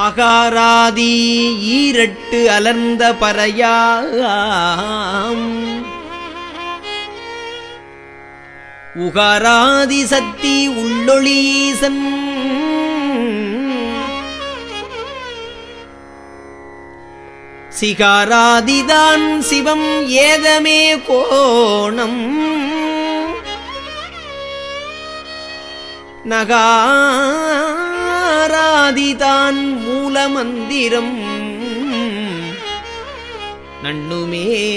அகாராதி ஈரட்டு அலர்ந்த பறையாம். உகாராதி சக்தி உள்ளொளீசன். சிகாராதிதான் சிவம் ஏதமே கோணம். நகா நகாராதிதான் மூலமந்திரம். நண்ணுமே.